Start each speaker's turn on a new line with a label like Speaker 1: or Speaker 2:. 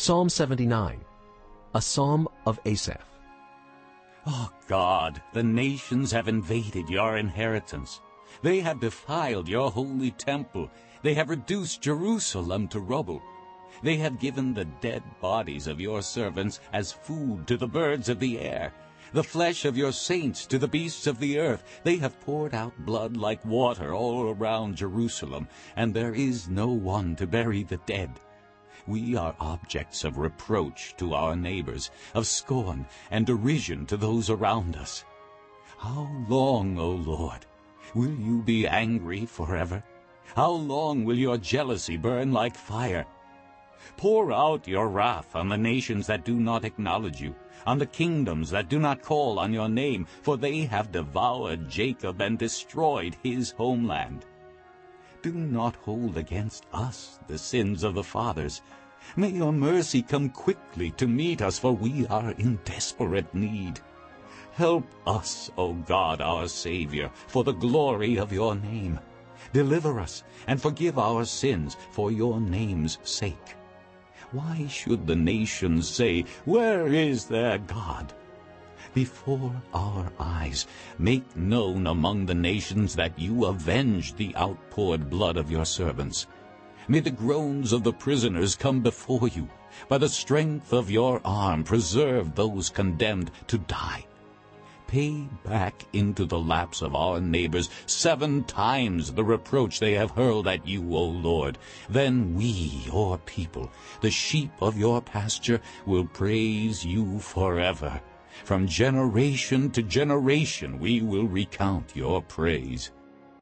Speaker 1: Psalm 79, a psalm of Asaph.
Speaker 2: O God, the nations have invaded your inheritance. They have defiled your holy temple. They have reduced Jerusalem to rubble. They have given the dead bodies of your servants as food to the birds of the air, the flesh of your saints to the beasts of the earth. They have poured out blood like water all around Jerusalem, and there is no one to bury the dead. We are objects of reproach to our neighbors, of scorn and derision to those around us. How long, O Lord, will you be angry forever? How long will your jealousy burn like fire? Pour out your wrath on the nations that do not acknowledge you, on the kingdoms that do not call on your name, for they have devoured Jacob and destroyed his homeland. Do not hold against us the sins of the fathers. May your mercy come quickly to meet us, for we are in desperate need. Help us, O God, our Savior, for the glory of your name. Deliver us and forgive our sins for your name's sake. Why should the nations say, Where is their God? Before our eyes. Make known among the nations that you avenge the outpoured blood of your servants. May the groans of the prisoners come before you. By the strength of your arm preserve those condemned to die. Pay back into the laps of our neighbors seven times the reproach they have hurled at you, O Lord. Then we, your people, the sheep of your pasture, will praise you forever. From generation to generation we will recount your praise.